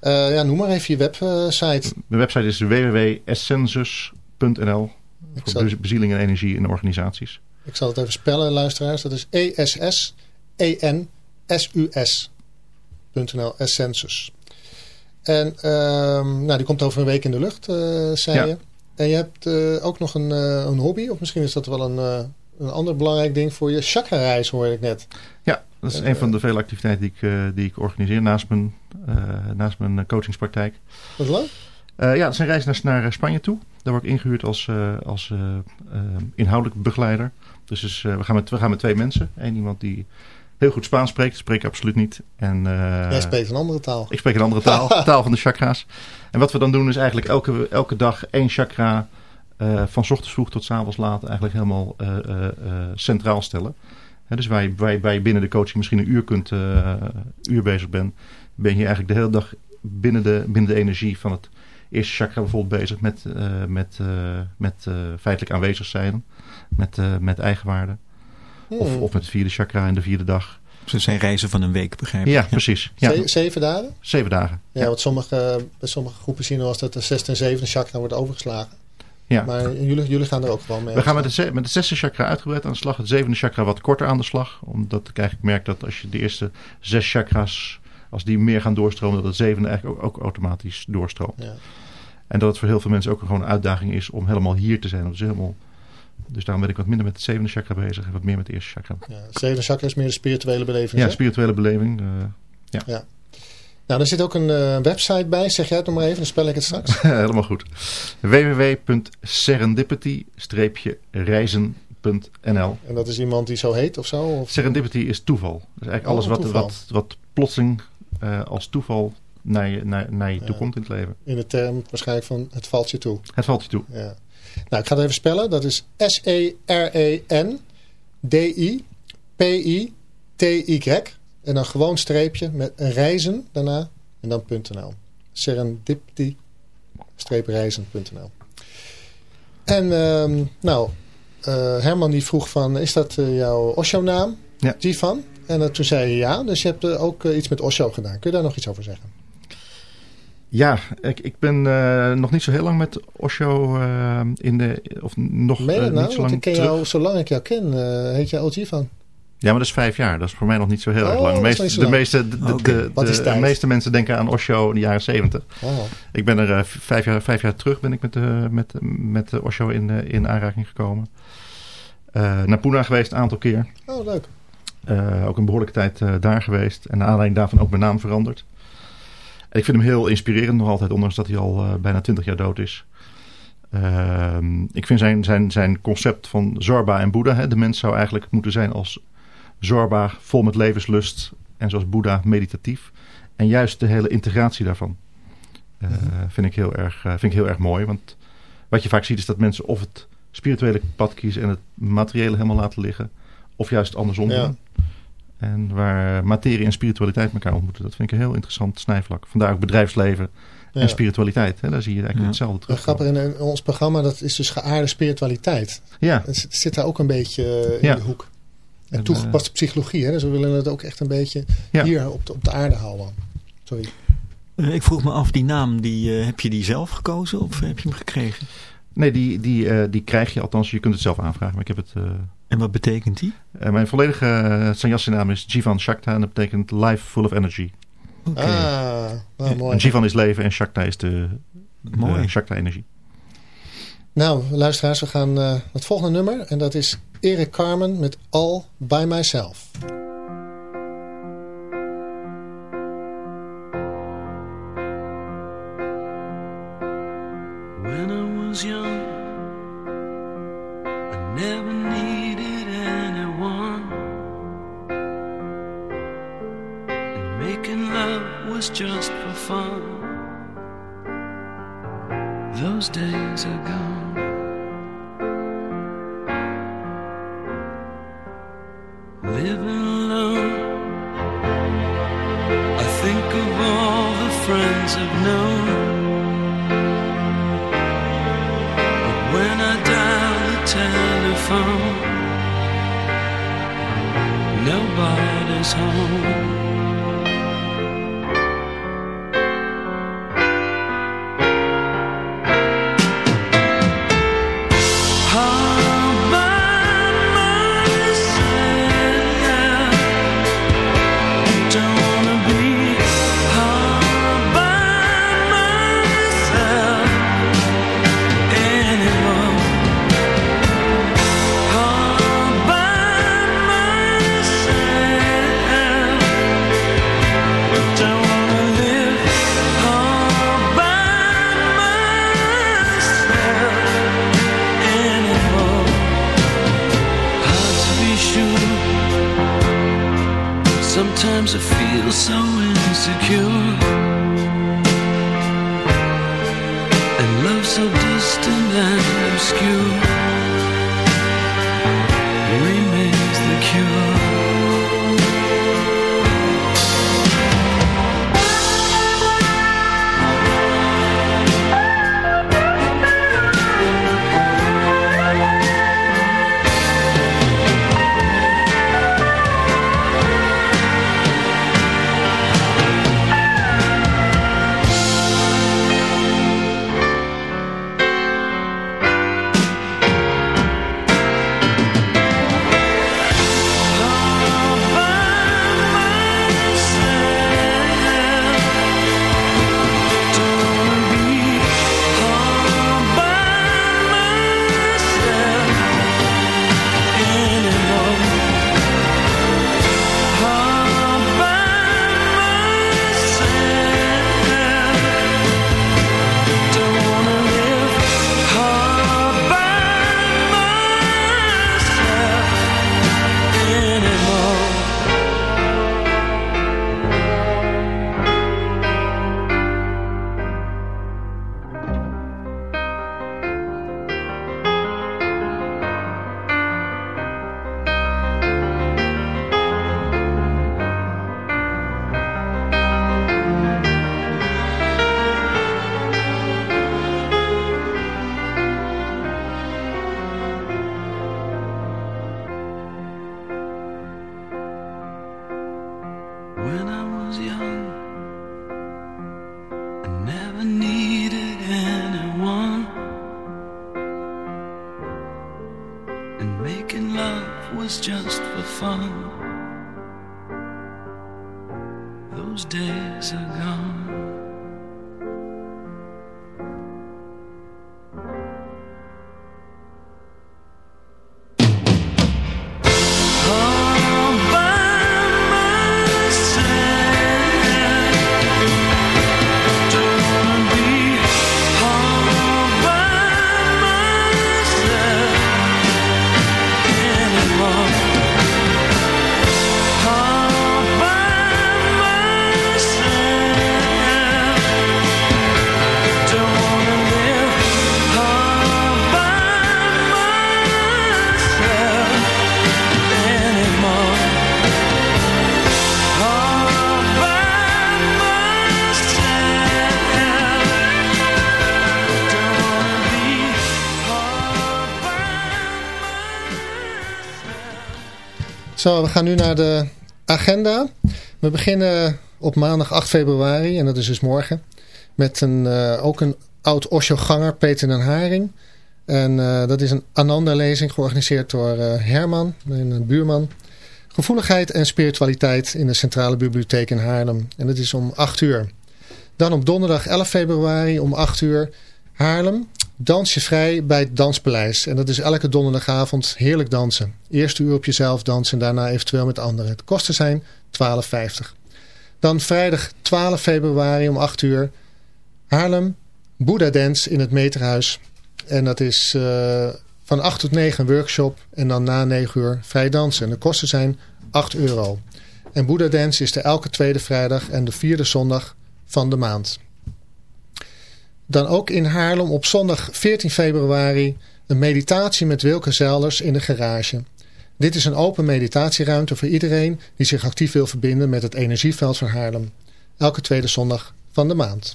Ja, noem maar even je website. De website is www.essensus.nl voor zal... bezieling en energie in organisaties. Ik zal het even spellen, luisteraars. Dat is E E-S-S-E-N-S-U-S.nl. Essensus. En um, nou, die komt over een week in de lucht, uh, zei ja. je. En je hebt uh, ook nog een, uh, een hobby, of misschien is dat wel een, een ander belangrijk ding voor je chakra-reis, hoorde ik net. Ja, dat is en, een van de vele activiteiten die ik, die ik organiseer naast mijn, naast mijn coachingspraktijk. Wat leuk. ja, dat is een reis naar, naar Spanje toe. Daar word ik ingehuurd als, als inhoudelijk begeleider. Dus, we, gaan met, we gaan met twee mensen. Eén iemand die heel goed Spaans spreekt. Spreek ik absoluut niet. En, uh, Jij spreekt een andere taal. Ik spreek een andere taal. taal van de chakra's. En wat we dan doen is eigenlijk elke, elke dag één chakra uh, van ochtends vroeg tot s avonds laat eigenlijk helemaal uh, centraal stellen. He, dus waar je, waar, je, waar je binnen de coaching misschien een uur, kunt, uur bezig bent, ben je eigenlijk de hele dag binnen de, binnen de energie van het eerste chakra bijvoorbeeld bezig met, met, met feitelijk aanwezig zijn. Met, met eigenwaarde. Hmm. Of, of met het vierde chakra in de vierde dag. Ze zijn reizen van een week, begrijp ik. Ja, precies. Ja. Ze zeven dagen? Zeven dagen. Ja, ja. want sommige, bij sommige groepen zien we als dat de zesde en zevende chakra wordt overgeslagen. Ja. Maar jullie, jullie gaan er ook gewoon mee We gaan met het, met het zesde chakra uitgebreid aan de slag. Het zevende chakra wat korter aan de slag. Omdat ik eigenlijk merk dat als je de eerste zes chakra's, als die meer gaan doorstromen, dat het zevende eigenlijk ook, ook automatisch doorstroomt. Ja. En dat het voor heel veel mensen ook gewoon een uitdaging is om helemaal hier te zijn. Dus helemaal dus daarom ben ik wat minder met het zevende chakra bezig en wat meer met het eerste chakra. Ja, het zevende chakra is meer de spirituele beleving. Ja, hè? spirituele beleving. Uh, ja. ja. Nou, er zit ook een uh, website bij. Zeg jij het nog maar even, dan spel ik het straks. Helemaal goed. www.serendipity-reizen.nl En dat is iemand die zo heet of zo? Of? Serendipity is toeval. Dat is eigenlijk alles oh, wat, toeval. wat, wat plotseling uh, als toeval naar je, naar, naar je Ja. toe komt in het leven. In de term waarschijnlijk van het valt je toe. Het valt je toe. Ja. Nou, ik ga het even spellen. Dat is E S-E-R-E-N-D-I-P-I-T-Y. En dan gewoon streepje met een reizen daarna en dan .nl. Serendipity-reizen.nl En ehm, nou, uh, Herman die vroeg van, is dat uh, jouw Osho-naam? Ja. Die van? En uh, toen zei je ja, dus je hebt ook iets met Osho gedaan. Kun je daar nog iets over zeggen? Ja, ik, ik ben uh, nog niet zo heel lang met Osho uh, in de... Of nog uh, het nou? niet zo lang ik ken jou, zolang ik jou ken, heet jij OG van. Ja, maar dat is vijf jaar. Dat is voor mij nog niet zo heel Oh, erg lang. De meeste, de, lang. meeste, de, de, meeste mensen denken aan Osho in de jaren zeventig. Oh. Ik ben er uh, vijf, jaar, vijf jaar terug ben ik met, uh, met, met uh, Osho in, in aanraking gekomen. Uh, naar Pune geweest een aantal keer. oh, leuk. Uh, ook een behoorlijke tijd daar geweest. En naar aanleiding daarvan ook mijn naam veranderd. En ik vind hem heel inspirerend nog altijd, ondanks dat hij al bijna twintig jaar dood is. Ehm, ik vind zijn, zijn, zijn concept van Zorba en Boeddha. Hè, de mens zou eigenlijk moeten zijn als Zorba, vol met levenslust. En zoals Boeddha, meditatief. En juist de hele integratie daarvan uh, vind, ik heel erg, vind ik heel erg mooi. Want wat je vaak ziet is dat mensen of het spirituele pad kiezen en het materiële helemaal laten liggen. Of juist andersom doen. En waar materie en spiritualiteit elkaar ontmoeten. Dat vind ik een heel interessant snijvlak. Vandaar ook bedrijfsleven en spiritualiteit. Hè? Daar zie je eigenlijk hetzelfde terug. Grappig, in ons programma dat is dus geaarde spiritualiteit. Ja. Het zit daar ook een beetje in de hoek. En, toegepaste uh, psychologie. Hè? Dus we willen het ook echt een beetje hier op de, op de aarde houden. Sorry. Uh, ik vroeg me af, die naam, die, uh, heb je die zelf gekozen of heb je hem gekregen? Nee, die, die, die krijg je althans. Je kunt het zelf aanvragen. Maar ik heb het... en wat betekent die? mijn volledige uh, Sannyasi naam is Jivan Shakta. En dat betekent Life Full of Energy. Okay. Ah, nou, mooi. En Jivan is leven en Shakta is de, de Shakta-energie. Nou, luisteraars, we gaan uh, het volgende nummer. En dat is Eric Carmen met All By Myself. Zo, we gaan nu naar de agenda. We beginnen op maandag 8 februari, en dat is dus morgen, met een, uh, ook een oud Osho-ganger, Peter den Haring. En uh, dat is een Ananda-lezing georganiseerd door uh, Herman, een buurman. Gevoeligheid en spiritualiteit in de Centrale Bibliotheek in Haarlem. En dat is om 8 uur. Dan op donderdag 11 februari om 8 uur Haarlem. Dans je vrij bij het Danspaleis. En dat is elke donderdagavond heerlijk dansen. Eerste uur op jezelf dansen en daarna eventueel met anderen. De kosten zijn 12,50. Dan vrijdag 12 februari om 8 uur Haarlem. Boeddha Dance in het Meterhuis. En dat is uh, van 8 tot 9 een workshop. En dan na 9 uur vrij dansen. En de kosten zijn 8 euro. En Boeddha Dance is de elke tweede vrijdag en de vierde zondag van de maand. Dan ook in Haarlem op zondag 14 februari een meditatie met Wilke Zelders in de garage. Dit is een open meditatieruimte voor iedereen die zich actief wil verbinden met het energieveld van Haarlem. Elke tweede zondag van de maand.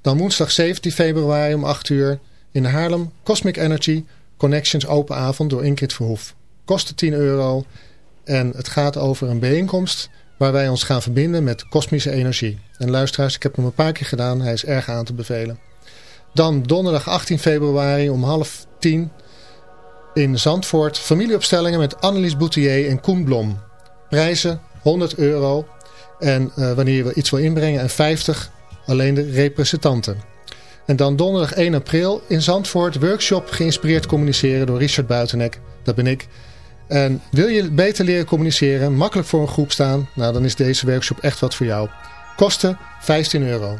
Dan woensdag 17 februari om 8 uur in Haarlem Cosmic Energy Connections open avond door Ingrid Verhoef. Kosten 10 euro en het gaat over een bijeenkomst waar wij ons gaan verbinden met kosmische energie. En luisteraars, ik heb hem een paar keer gedaan, hij is erg aan te bevelen. Dan donderdag 18 februari om half tien in Zandvoort familieopstellingen met Annelies Boutier en Koen Blom. Prijzen 100 euro en uh, wanneer je iets wil inbrengen en 50 alleen de representanten. En dan donderdag 1 april in Zandvoort workshop geïnspireerd communiceren door Richard Buitenek. Dat ben ik. En wil je beter leren communiceren, makkelijk voor een groep staan, nou dan is deze workshop echt wat voor jou. Kosten 15 euro.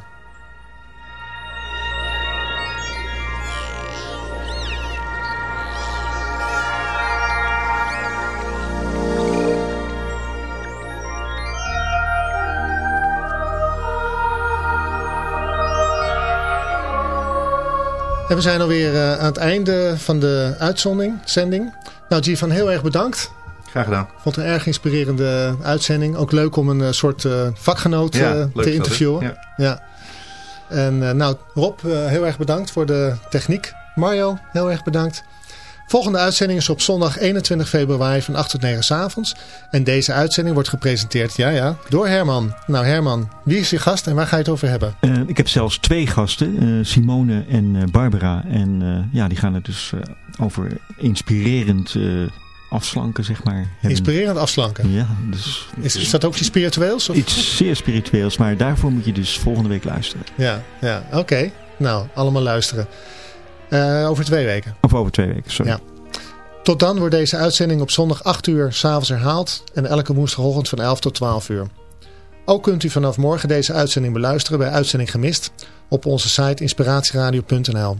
En we zijn alweer uh, aan het einde van de uitzending. Nou, G van heel erg bedankt. Graag gedaan. Vond een erg inspirerende uitzending. Ook leuk om een uh, soort uh, vakgenoot ja, te interviewen. Ja. ja. En nou, Rob, heel erg bedankt voor de techniek. Mario, heel erg bedankt. Volgende uitzending is op zondag 21 februari van 8 tot 9 s avonds. En deze uitzending wordt gepresenteerd, ja ja, door Herman. Nou Herman, wie is je gast en waar ga je het over hebben? Uh, ik heb zelfs twee gasten, uh, Simone en uh, Barbara. En ja, die gaan het dus over inspirerend afslanken, zeg maar. Hebben. Inspirerend afslanken? Ja. Dus, is, is dat ook iets spiritueels? Of? Iets zeer spiritueels, maar daarvoor moet je dus volgende week luisteren. Ja, ja oké. Okay. Nou, allemaal luisteren. Uh, over twee weken. Of over twee weken, sorry. Ja. Tot dan wordt deze uitzending op zondag 8 uur s'avonds herhaald en elke woensdagochtend van 11 tot 12 uur. Ook kunt u vanaf morgen deze uitzending beluisteren bij Uitzending Gemist op onze site inspiratieradio.nl.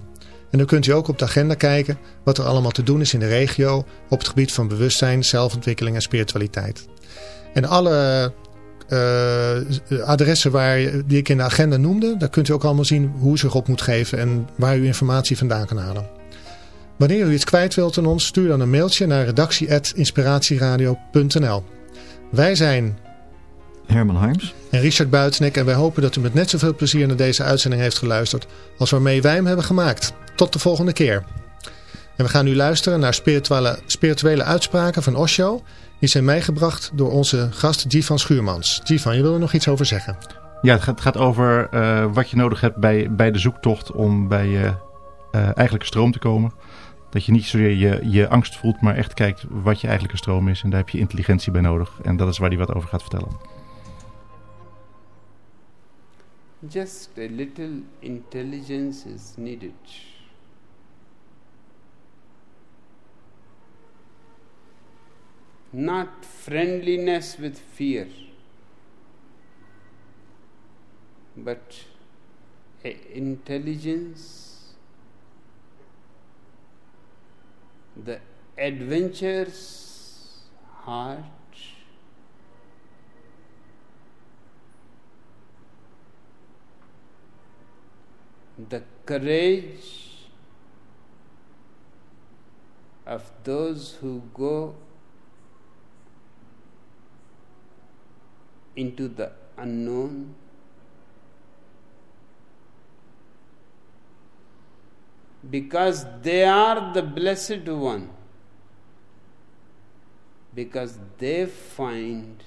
En dan kunt u ook op de agenda kijken wat er allemaal te doen is in de regio op het gebied van bewustzijn, zelfontwikkeling en spiritualiteit. En alle adressen waar, die ik in de agenda noemde, daar kunt u ook allemaal zien hoe u zich op moet geven en waar u informatie vandaan kan halen. Wanneer u iets kwijt wilt aan ons, stuur dan een mailtje naar redactie.inspiratieradio.nl Wij zijn Herman Harms en Richard Buitenek en wij hopen dat u met net zoveel plezier naar deze uitzending heeft geluisterd als waarmee wij hem hebben gemaakt. Tot de volgende keer. En we gaan nu luisteren naar spirituele, spirituele uitspraken van Osho die zijn meegebracht door onze gast Jivan Schuurmans. Jivan, je wil er nog iets over zeggen? Ja, het gaat, het gaat over uh, wat je nodig hebt bij, bij de zoektocht om bij je uh, eigenlijke stroom te komen. Dat je niet zozeer je, je angst voelt, maar echt kijkt wat je eigenlijke stroom is. En daar heb je intelligentie bij nodig. En dat is waar hij wat over gaat vertellen. Just a little intelligence is needed. Not friendliness with fear, but intelligence, the adventure's heart, the courage of those who go into the unknown. Because they are the Blessed One. because they find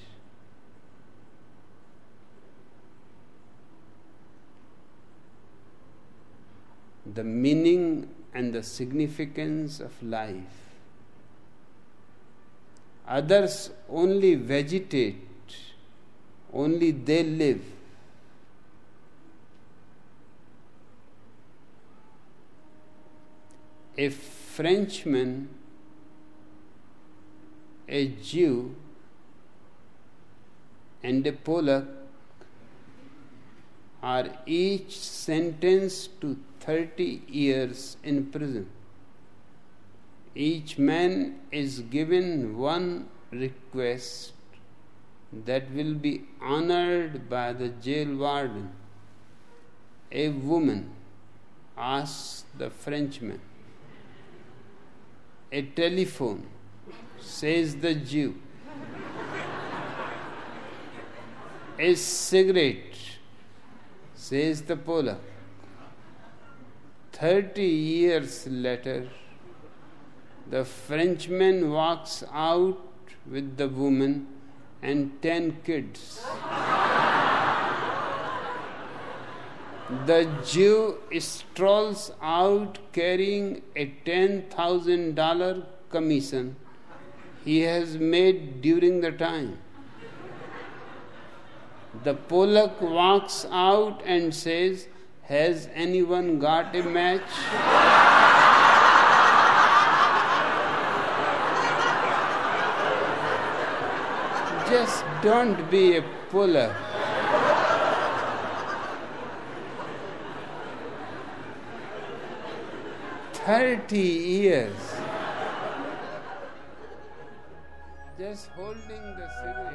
the meaning and the significance of life. Others only vegetate, only they live. A Frenchman, a Jew, and a Polak are each sentenced to 30 years in prison. Each man is given one request that will be honored by the jail warden. A woman asks the Frenchman. A telephone, says the Jew. A cigarette, says the Polak. Thirty years later, the Frenchman walks out with the woman and ten kids. The Jew strolls out carrying a $10,000 commission he has made during the time. The Polak walks out and says, Has anyone got a match? Just don't be a puller. Thirty years just holding the cigarette.